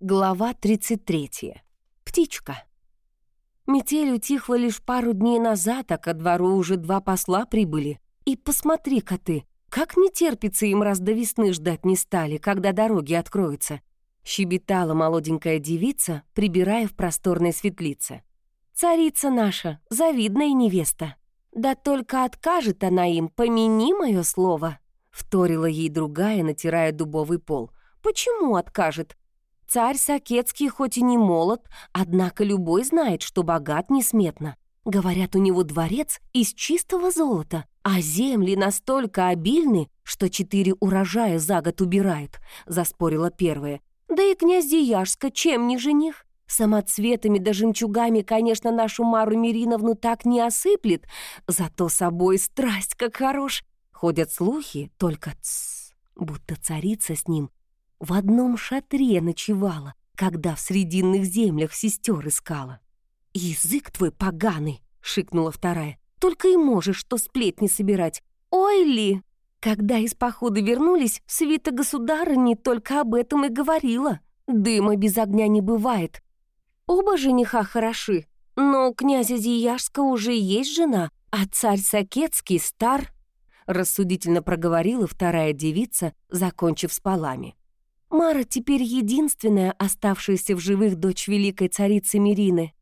Глава 33. Птичка. Метель утихла лишь пару дней назад, а ко двору уже два посла прибыли. И посмотри-ка ты, как не терпится им раз до весны ждать не стали, когда дороги откроются. Щебетала молоденькая девица, прибирая в просторной светлице. «Царица наша, завидная невеста. Да только откажет она им, помяни мое слово», — вторила ей другая, натирая дубовый пол. «Почему откажет? Царь Сакетский хоть и не молод, однако любой знает, что богат несметно. Говорят, у него дворец из чистого золота, а земли настолько обильны, что четыре урожая за год убирают, заспорила первая. Да и князь Дияжска чем не жених? Самоцветами да жемчугами, конечно, нашу Мару Мириновну так не осыплет, зато собой страсть как хорош. Ходят слухи, только тс, будто царица с ним в одном шатре ночевала, когда в срединных землях сестер искала. «Язык твой поганый!» — шикнула вторая. «Только и можешь что сплетни собирать. Ой ли!» Когда из похода вернулись, свита государыни только об этом и говорила. Дыма без огня не бывает. Оба жениха хороши, но у князя Зияшска уже есть жена, а царь Сакетский стар, рассудительно проговорила вторая девица, закончив с полами. Мара теперь единственная оставшаяся в живых дочь великой царицы Мирины.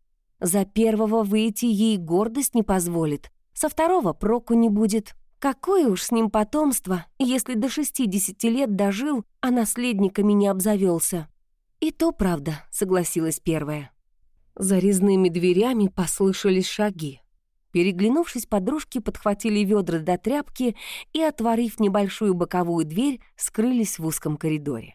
За первого выйти ей гордость не позволит, со второго проку не будет. Какое уж с ним потомство, если до 60 лет дожил, а наследниками не обзавелся. И то правда, согласилась первая. За резными дверями послышались шаги. Переглянувшись, подружки подхватили ведра до тряпки и, отворив небольшую боковую дверь, скрылись в узком коридоре.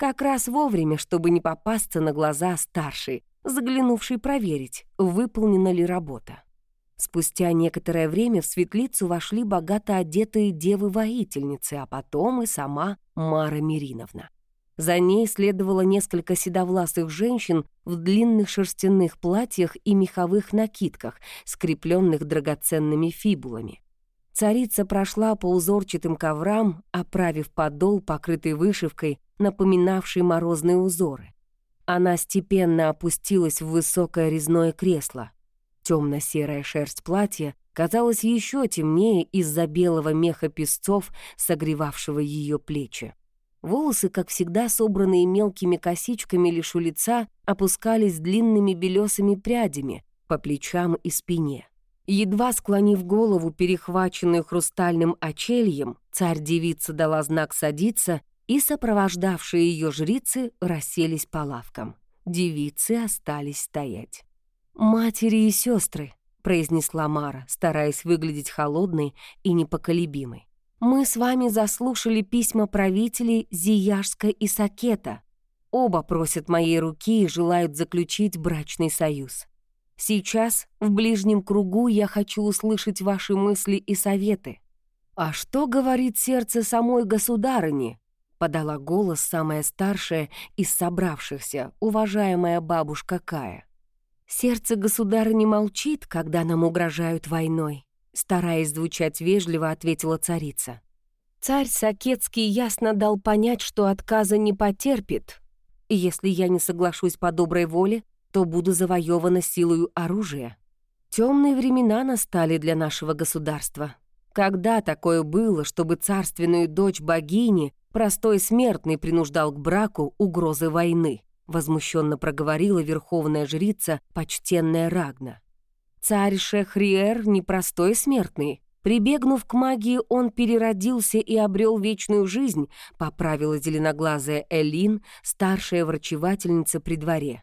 Как раз вовремя, чтобы не попасться на глаза старшей, заглянувшей проверить, выполнена ли работа. Спустя некоторое время в светлицу вошли богато одетые девы-воительницы, а потом и сама Мара Мириновна. За ней следовало несколько седовласых женщин в длинных шерстяных платьях и меховых накидках, скрепленных драгоценными фибулами. Царица прошла по узорчатым коврам, оправив подол, покрытый вышивкой, напоминавший морозные узоры. Она степенно опустилась в высокое резное кресло. Темно-серая шерсть платья казалась еще темнее из-за белого меха песцов, согревавшего ее плечи. Волосы, как всегда собранные мелкими косичками лишь у лица, опускались длинными белесыми прядями по плечам и спине. Едва склонив голову, перехваченную хрустальным очельем, царь-девица дала знак садиться, и сопровождавшие ее жрицы расселись по лавкам. Девицы остались стоять. «Матери и сестры», — произнесла Мара, стараясь выглядеть холодной и непоколебимой. «Мы с вами заслушали письма правителей Зияшска и Сакета. Оба просят моей руки и желают заключить брачный союз. Сейчас в ближнем кругу я хочу услышать ваши мысли и советы. А что говорит сердце самой государыни? Подала голос самая старшая из собравшихся, уважаемая бабушка Кая. Сердце государыни молчит, когда нам угрожают войной. Стараясь звучать вежливо, ответила царица. Царь Сакетский ясно дал понять, что отказа не потерпит. Если я не соглашусь по доброй воле, то буду завоевана силою оружия. Темные времена настали для нашего государства. Когда такое было, чтобы царственную дочь богини простой смертный принуждал к браку угрозы войны? Возмущенно проговорила верховная жрица, почтенная Рагна. Царь Шехриер непростой смертный. Прибегнув к магии, он переродился и обрел вечную жизнь, поправила зеленоглазая Элин, старшая врачевательница при дворе.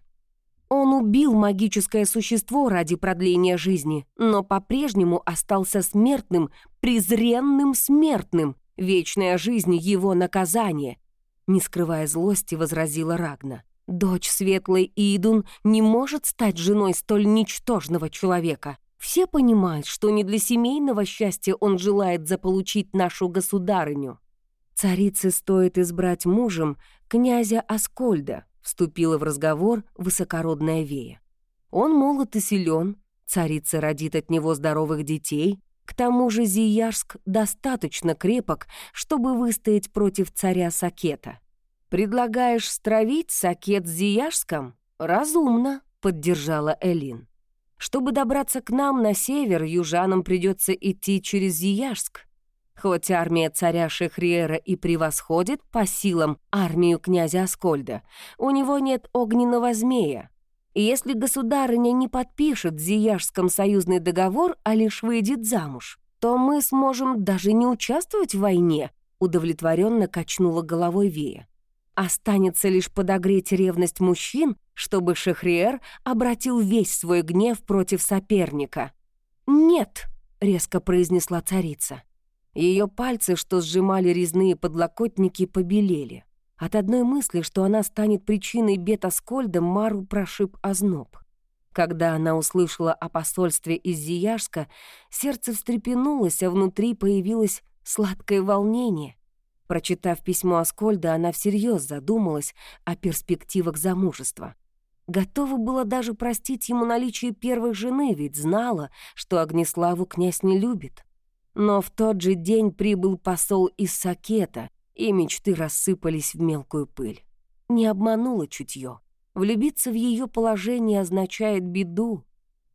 Он убил магическое существо ради продления жизни, но по-прежнему остался смертным, презренным смертным. Вечная жизнь — его наказание. Не скрывая злости, возразила Рагна. Дочь светлой Идун не может стать женой столь ничтожного человека. Все понимают, что не для семейного счастья он желает заполучить нашу государыню. Царице стоит избрать мужем князя Аскольда, вступила в разговор высокородная Вея. Он молод и силен, царица родит от него здоровых детей, к тому же Зияжск достаточно крепок, чтобы выстоять против царя Сакета. «Предлагаешь стравить сакет с Зияшском? Разумно», — поддержала Элин. «Чтобы добраться к нам на север, южанам придется идти через Зияшск. Хоть армия царя Шехриера и превосходит по силам армию князя Аскольда, у него нет огненного змея. Если государыня не подпишет с Зияшском союзный договор, а лишь выйдет замуж, то мы сможем даже не участвовать в войне», удовлетворенно качнула головой Вея. Останется лишь подогреть ревность мужчин, чтобы Шехриер обратил весь свой гнев против соперника. «Нет», — резко произнесла царица. Ее пальцы, что сжимали резные подлокотники, побелели. От одной мысли, что она станет причиной бед Аскольда, Мару прошиб озноб. Когда она услышала о посольстве из Зияшска, сердце встрепенулось, а внутри появилось сладкое волнение. Прочитав письмо Аскольда, она всерьез задумалась о перспективах замужества. Готова была даже простить ему наличие первой жены, ведь знала, что Огнеславу князь не любит. Но в тот же день прибыл посол из Сакета, и мечты рассыпались в мелкую пыль. Не обманула чутье. Влюбиться в ее положение означает беду.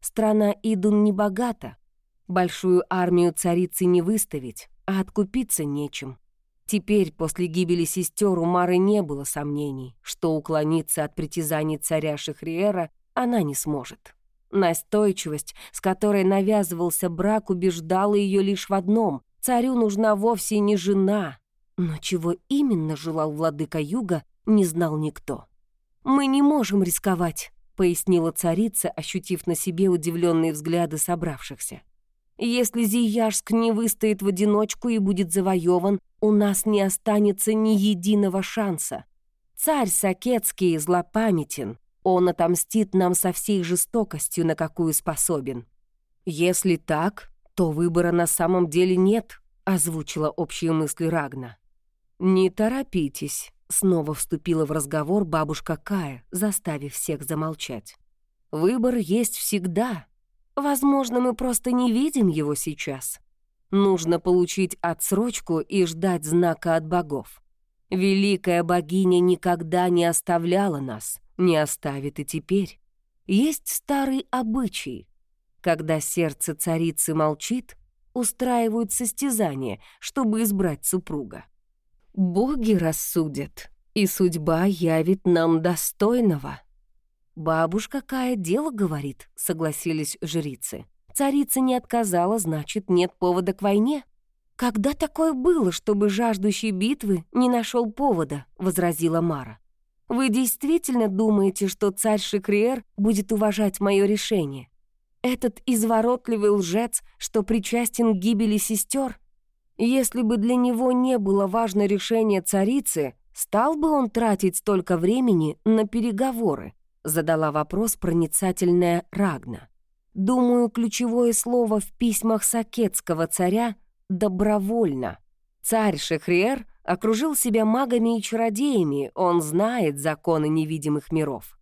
Страна Идун не богата. Большую армию царицы не выставить, а откупиться нечем. Теперь, после гибели сестер, у Мары не было сомнений, что уклониться от притязаний царя Шахриера она не сможет. Настойчивость, с которой навязывался брак, убеждала ее лишь в одном — царю нужна вовсе не жена. Но чего именно желал владыка Юга, не знал никто. «Мы не можем рисковать», — пояснила царица, ощутив на себе удивленные взгляды собравшихся. Если Зияжск не выстоит в одиночку и будет завоеван, у нас не останется ни единого шанса. Царь Сакетский злопамятен. Он отомстит нам со всей жестокостью, на какую способен. Если так, то выбора на самом деле нет, озвучила общие мысли Рагна. Не торопитесь, снова вступила в разговор бабушка Кая, заставив всех замолчать. Выбор есть всегда, Возможно, мы просто не видим его сейчас. Нужно получить отсрочку и ждать знака от богов. Великая богиня никогда не оставляла нас, не оставит и теперь. Есть старый обычай. Когда сердце царицы молчит, устраивают состязание, чтобы избрать супруга. Боги рассудят, и судьба явит нам достойного. «Бабушка Кая дело говорит», — согласились жрицы. «Царица не отказала, значит, нет повода к войне». «Когда такое было, чтобы жаждущий битвы не нашел повода?» — возразила Мара. «Вы действительно думаете, что царь Шикриер будет уважать мое решение? Этот изворотливый лжец, что причастен к гибели сестер? Если бы для него не было важно решение царицы, стал бы он тратить столько времени на переговоры?» Задала вопрос проницательная Рагна. Думаю, ключевое слово в письмах сакетского царя «добровольно». Царь Шехриер окружил себя магами и чародеями, он знает законы невидимых миров.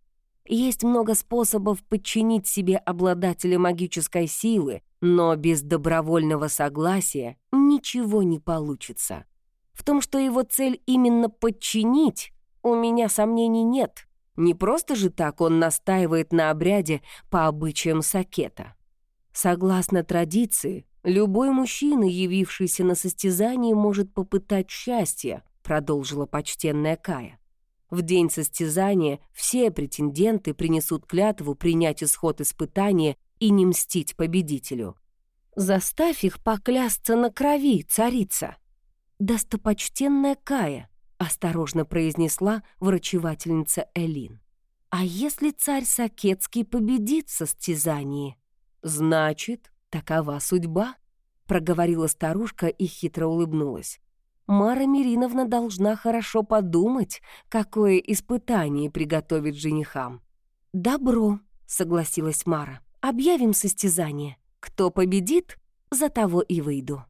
Есть много способов подчинить себе обладателя магической силы, но без добровольного согласия ничего не получится. В том, что его цель именно подчинить, у меня сомнений нет. Не просто же так он настаивает на обряде по обычаям сакета. Согласно традиции, любой мужчина, явившийся на состязание, может попытать счастье, продолжила почтенная Кая. В день состязания все претенденты принесут клятву принять исход испытания и не мстить победителю. Заставь их поклясться на крови, царица. Достопочтенная Кая, осторожно произнесла врачевательница Элин. «А если царь Сакетский победит в состязании?» «Значит, такова судьба», — проговорила старушка и хитро улыбнулась. «Мара Мириновна должна хорошо подумать, какое испытание приготовить женихам». «Добро», — согласилась Мара. «Объявим состязание. Кто победит, за того и выйду».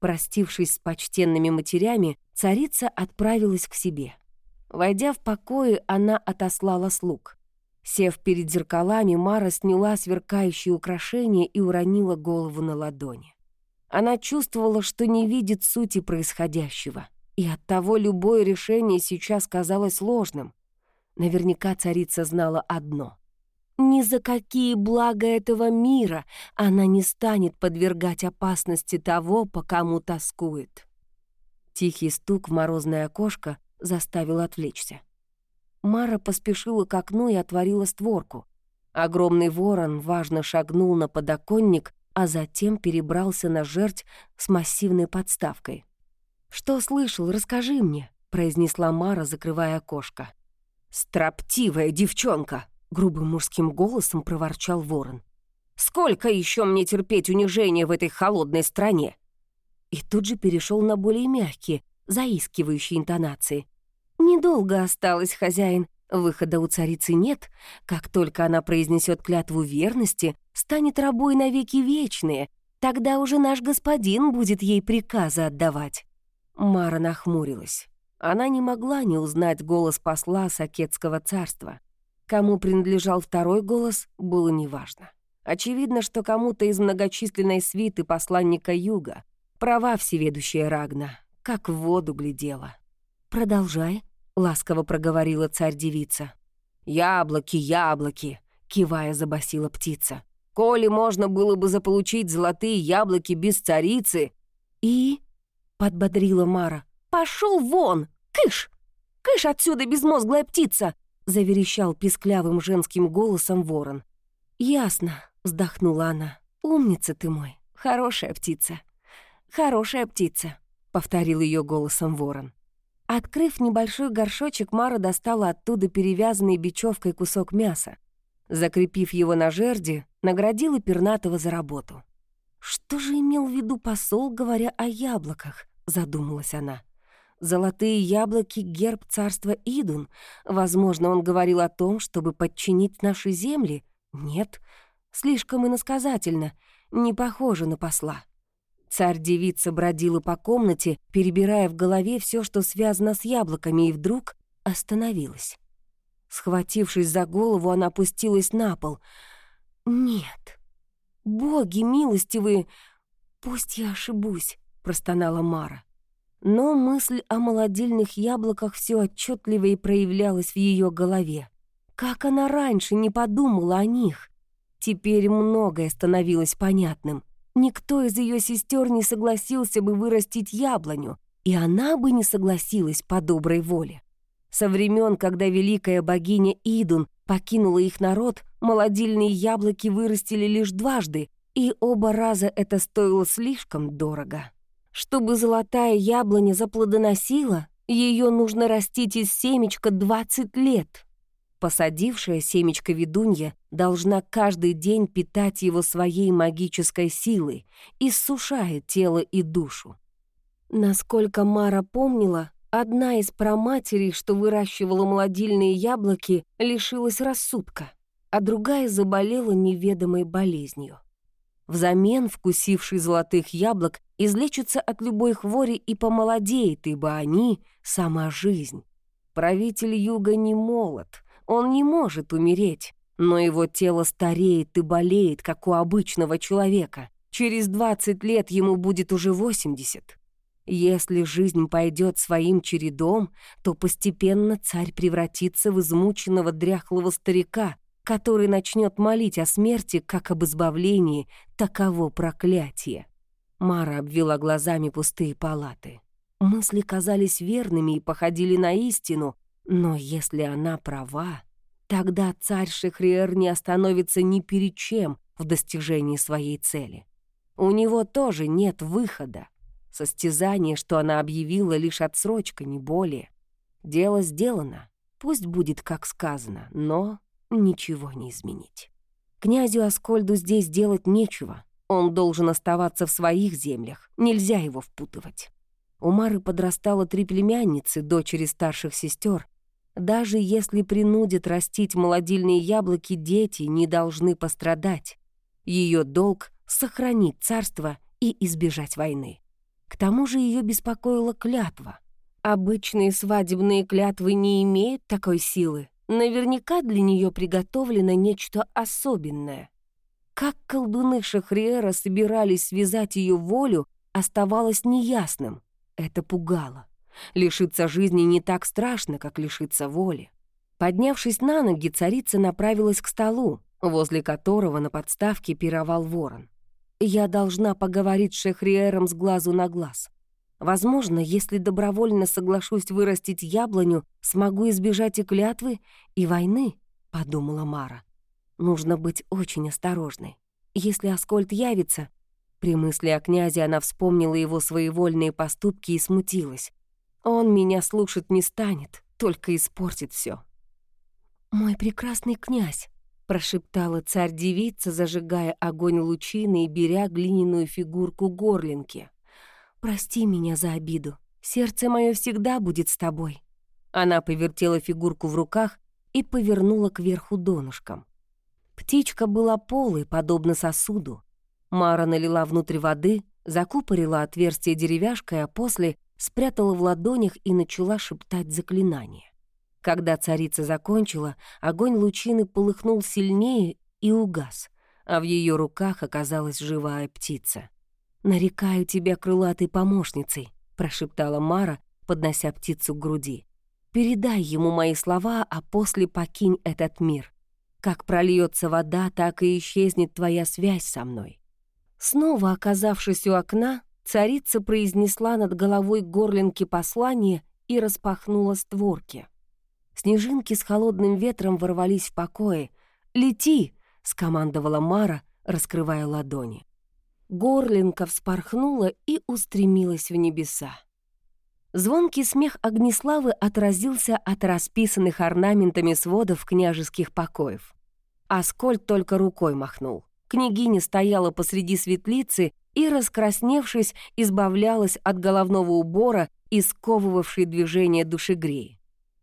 Простившись с почтенными матерями, царица отправилась к себе. Войдя в покои, она отослала слуг. Сев перед зеркалами, Мара сняла сверкающие украшения и уронила голову на ладони. Она чувствовала, что не видит сути происходящего. и оттого любое решение сейчас казалось ложным. Наверняка царица знала одно. Ни за какие блага этого мира она не станет подвергать опасности того, по кому тоскует. Тихий стук в морозное окошко заставил отвлечься. Мара поспешила к окну и отворила створку. Огромный ворон важно шагнул на подоконник, а затем перебрался на жерть с массивной подставкой. «Что слышал? Расскажи мне», — произнесла Мара, закрывая окошко. «Строптивая девчонка!» — грубым мужским голосом проворчал ворон. «Сколько еще мне терпеть унижение в этой холодной стране?» И тут же перешел на более мягкие, заискивающие интонации. «Недолго осталось, хозяин. Выхода у царицы нет. Как только она произнесет клятву верности, станет рабой навеки вечные. Тогда уже наш господин будет ей приказы отдавать». Мара нахмурилась. Она не могла не узнать голос посла Сакетского царства. Кому принадлежал второй голос, было неважно. Очевидно, что кому-то из многочисленной свиты посланника Юга. Права всеведущая Рагна, как в воду глядела. «Продолжай», — ласково проговорила царь-девица. «Яблоки, яблоки!» — кивая забасила птица. «Коли можно было бы заполучить золотые яблоки без царицы...» «И?» — подбодрила Мара. «Пошел вон! Кыш! Кыш отсюда, безмозглая птица!» — заверещал писклявым женским голосом ворон. «Ясно», — вздохнула она. «Умница ты мой, хорошая птица». «Хорошая птица», — повторил ее голосом ворон. Открыв небольшой горшочек, Мара достала оттуда перевязанный бечевкой кусок мяса. Закрепив его на жерди, наградила пернатого за работу. «Что же имел в виду посол, говоря о яблоках?» — задумалась она. Золотые яблоки — герб царства Идун. Возможно, он говорил о том, чтобы подчинить наши земли. Нет, слишком иносказательно, не похоже на посла. Царь-девица бродила по комнате, перебирая в голове все, что связано с яблоками, и вдруг остановилась. Схватившись за голову, она опустилась на пол. «Нет, боги милостивые, пусть я ошибусь», — простонала Мара. Но мысль о молодильных яблоках все отчетливее проявлялась в ее голове. Как она раньше не подумала о них? Теперь многое становилось понятным. Никто из ее сестер не согласился бы вырастить яблоню, и она бы не согласилась по доброй воле. Со времен, когда великая богиня Идун покинула их народ, молодильные яблоки вырастили лишь дважды, и оба раза это стоило слишком дорого. Чтобы золотая яблоня заплодоносила, ее нужно растить из семечка 20 лет. Посадившая семечко ведунья должна каждый день питать его своей магической силой, иссушая тело и душу. Насколько Мара помнила, одна из праматерей, что выращивала молодильные яблоки, лишилась рассудка, а другая заболела неведомой болезнью. Взамен вкусивший золотых яблок излечится от любой хвори и помолодеет, ибо они — сама жизнь. Правитель юга не молод, он не может умереть, но его тело стареет и болеет, как у обычного человека. Через 20 лет ему будет уже 80. Если жизнь пойдет своим чередом, то постепенно царь превратится в измученного дряхлого старика, который начнет молить о смерти как об избавлении, таково проклятие. Мара обвела глазами пустые палаты. Мысли казались верными и походили на истину, но если она права, тогда царь Шехриэр не остановится ни перед чем в достижении своей цели. У него тоже нет выхода. Состязание, что она объявила, лишь отсрочка, не более. Дело сделано, пусть будет как сказано, но ничего не изменить. Князю Аскольду здесь делать нечего, он должен оставаться в своих землях, нельзя его впутывать. У Мары подрастало три племянницы, дочери старших сестер. Даже если принудит растить молодильные яблоки, дети не должны пострадать. Ее долг — сохранить царство и избежать войны. К тому же ее беспокоила клятва. Обычные свадебные клятвы не имеют такой силы. Наверняка для нее приготовлено нечто особенное. Как колдуны Шахриэра собирались связать ее волю, оставалось неясным. Это пугало. Лишиться жизни не так страшно, как лишиться воли. Поднявшись на ноги, царица направилась к столу, возле которого на подставке пировал ворон. «Я должна поговорить с Шехриером с глазу на глаз. Возможно, если добровольно соглашусь вырастить яблоню, смогу избежать и клятвы, и войны», — подумала Мара. «Нужно быть очень осторожной. Если Аскольд явится...» При мысли о князе она вспомнила его своевольные поступки и смутилась. «Он меня слушать не станет, только испортит все. «Мой прекрасный князь», — прошептала царь-девица, зажигая огонь лучины и беря глиняную фигурку горлинки. «Прости меня за обиду. Сердце мое всегда будет с тобой». Она повертела фигурку в руках и повернула кверху донышком. Птичка была полой, подобно сосуду. Мара налила внутрь воды, закупорила отверстие деревяшкой, а после спрятала в ладонях и начала шептать заклинание. Когда царица закончила, огонь лучины полыхнул сильнее и угас, а в ее руках оказалась живая птица. «Нарекаю тебя крылатой помощницей», — прошептала Мара, поднося птицу к груди. «Передай ему мои слова, а после покинь этот мир. Как прольется вода, так и исчезнет твоя связь со мной». Снова оказавшись у окна, царица произнесла над головой горлинки послание и распахнула створки. Снежинки с холодным ветром ворвались в покое. «Лети!» — скомандовала Мара, раскрывая ладони. Горлинка вспорхнула и устремилась в небеса. Звонкий смех Огнеславы отразился от расписанных орнаментами сводов княжеских покоев. Аскольд только рукой махнул. Княгиня стояла посреди светлицы и, раскрасневшись, избавлялась от головного убора и сковывавшей движение душегреи.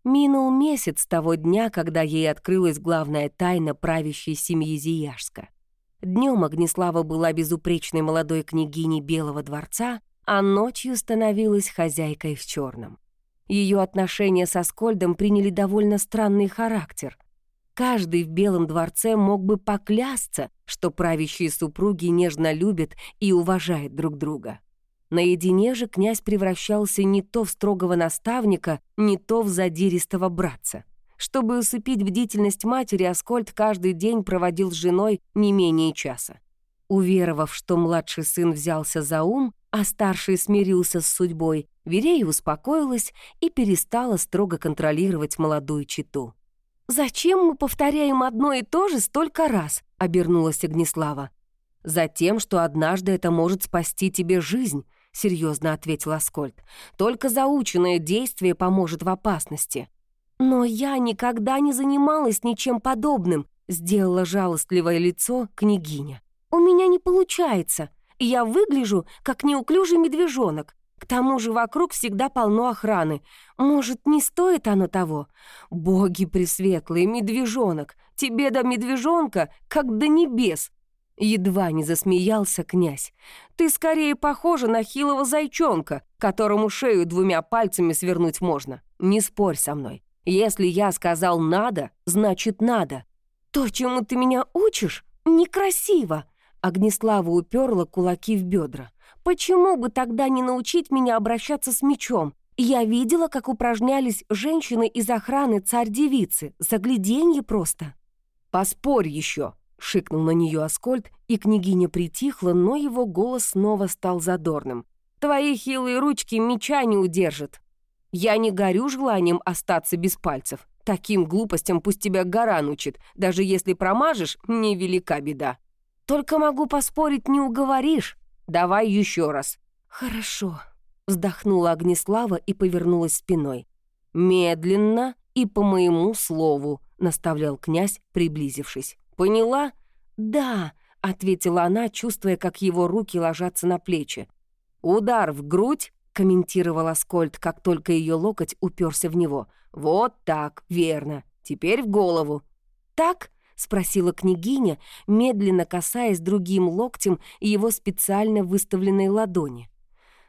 Минул месяц того дня, когда ей открылась главная тайна правящей семьи Зияшска. Днем Огнеслава была безупречной молодой княгиней Белого дворца, а ночью становилась хозяйкой в черном. Ее отношения со Скольдом приняли довольно странный характер. Каждый в Белом дворце мог бы поклясться, что правящие супруги нежно любят и уважают друг друга. Наедине же князь превращался не то в строгого наставника, не то в задиристого братца. Чтобы усыпить бдительность матери, Аскольд каждый день проводил с женой не менее часа. Уверовав, что младший сын взялся за ум, а старший смирился с судьбой, Верея успокоилась и перестала строго контролировать молодую читу. «Зачем мы повторяем одно и то же столько раз?» — обернулась Огнеслава. «Затем, что однажды это может спасти тебе жизнь», — серьезно ответил Аскольд. «Только заученное действие поможет в опасности. «Но я никогда не занималась ничем подобным», — сделала жалостливое лицо княгиня. «У меня не получается. Я выгляжу, как неуклюжий медвежонок. К тому же вокруг всегда полно охраны. Может, не стоит оно того? Боги пресветлые, медвежонок! Тебе до медвежонка, как до небес!» Едва не засмеялся князь. «Ты скорее похожа на хилого зайчонка, которому шею двумя пальцами свернуть можно. Не спорь со мной. Если я сказал «надо», значит «надо». То, чему ты меня учишь, некрасиво. Огнеслава уперла кулаки в бедра. Почему бы тогда не научить меня обращаться с мечом? Я видела, как упражнялись женщины из охраны царь-девицы. Загляденье просто. «Поспорь еще!» — шикнул на нее Аскольд, и княгиня притихла, но его голос снова стал задорным. «Твои хилые ручки меча не удержат. Я не горю желанием остаться без пальцев. Таким глупостям пусть тебя гора учит. Даже если промажешь, невелика беда. Только могу поспорить, не уговоришь. Давай еще раз». «Хорошо», — вздохнула Огнеслава и повернулась спиной. «Медленно и по моему слову», — наставлял князь, приблизившись. «Поняла?» «Да», — ответила она, чувствуя, как его руки ложатся на плечи. «Удар в грудь комментировал Аскольд, как только ее локоть уперся в него. «Вот так, верно. Теперь в голову». «Так?» — спросила княгиня, медленно касаясь другим локтем его специально выставленной ладони.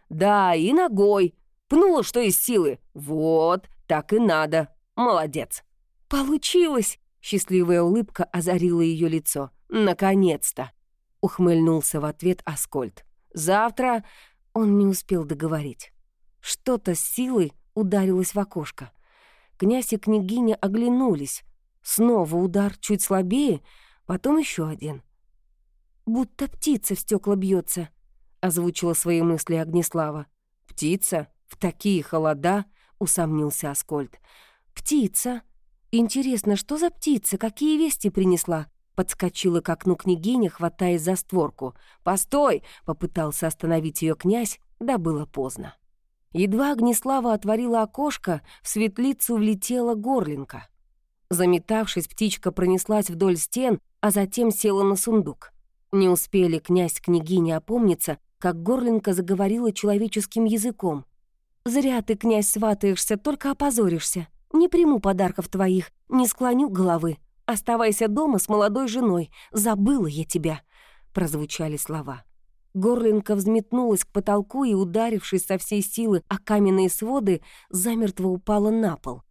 «Да, и ногой. Пнула, что из силы. Вот, так и надо. Молодец». «Получилось!» — счастливая улыбка озарила ее лицо. «Наконец-то!» — ухмыльнулся в ответ Аскольд. «Завтра он не успел договорить. Что-то с силой ударилось в окошко. Князь и княгиня оглянулись. Снова удар чуть слабее, потом еще один. «Будто птица в стекла бьется, озвучила свои мысли Огнеслава. «Птица? В такие холода?» — усомнился Аскольд. «Птица? Интересно, что за птица? Какие вести принесла?» Подскочила к окну княгиня, хватаясь за створку. «Постой!» — попытался остановить ее князь, да было поздно. Едва Огнеслава отворила окошко, в светлицу влетела горлинка. Заметавшись, птичка пронеслась вдоль стен, а затем села на сундук. Не успели князь с княгиней опомниться, как горлинка заговорила человеческим языком. «Зря ты, князь, сватаешься, только опозоришься. Не приму подарков твоих, не склоню головы. Оставайся дома с молодой женой. Забыла я тебя», — прозвучали слова. Горлинка взметнулась к потолку и, ударившись со всей силы о каменные своды, замертво упала на пол.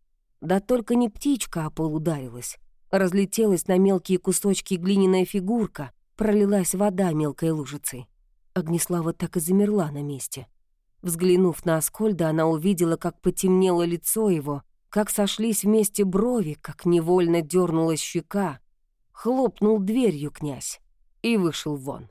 Да только не птичка а пол ударилась. Разлетелась на мелкие кусочки глиняная фигурка, пролилась вода мелкой лужицей. Огнеслава так и замерла на месте. Взглянув на Аскольда, она увидела, как потемнело лицо его, как сошлись вместе брови, как невольно дернулась щека. Хлопнул дверью князь и вышел вон.